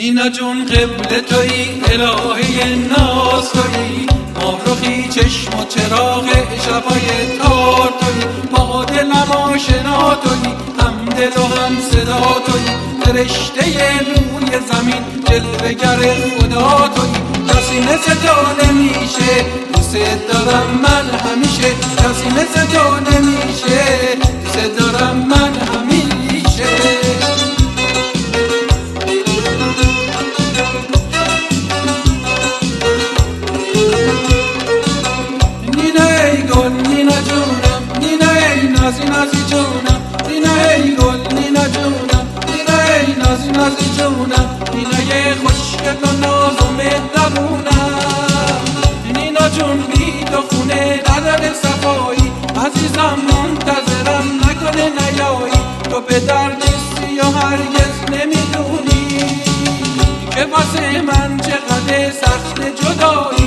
قبل توی الهه ناز توی. ماروخی چشم و چراغ شبای تار توی. با دلم آشنا توی. هم دل و هم صدا توی. فرشته روی زمین جلوگر خدا توی. کسی مثل تو نمیشه. دوست دارم من همیشه. کسی مثل تو نمیشه. دوست دارم من نازی نازی جونم نینا ای گل نینا جونم نینا ای نازی نازی جونم نینا یه خوشگل و ناز و مهربونم نینا جون بی تو خونه نداره صفایی عزیزم منتظرم نکنه نیایی تو به نیستی و هرگز نمی‌دونی که واسه من چقدر سخت جدایی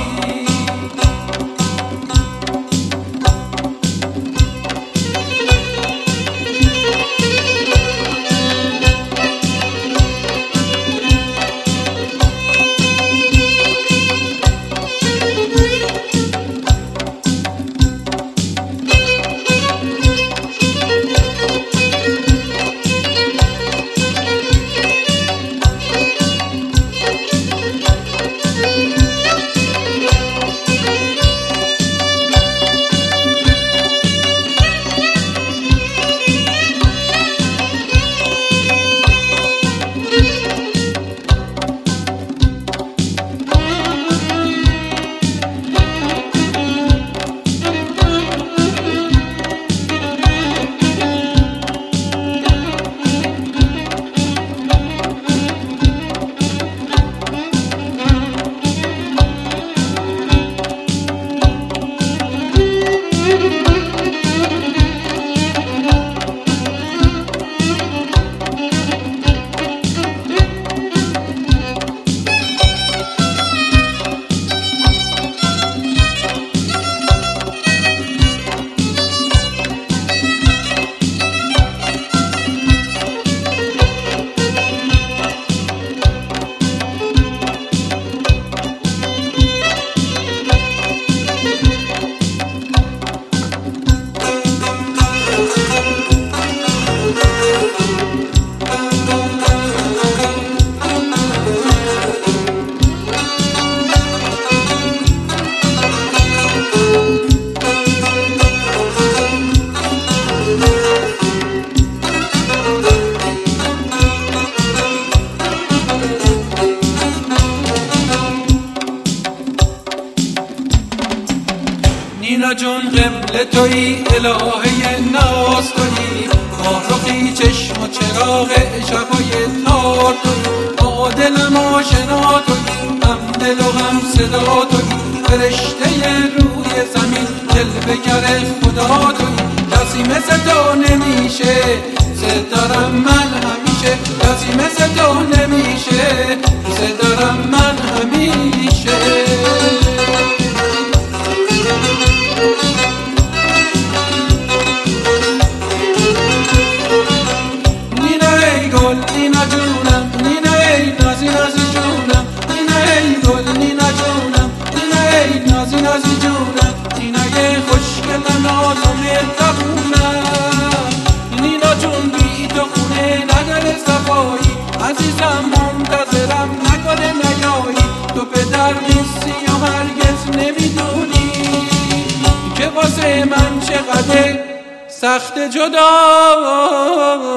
نینا جون قبل توی الهه ناز توی. ماروخی چشم و چراغ شبای تار توی. با دلم آشنا توی هم دل و هم صدا توی. فرشته روی زمین جلوگر خدا توی. کسی مثل تو نمیشه دارم من همیشه. کسی مثل تو نمیشه. سخت جدایی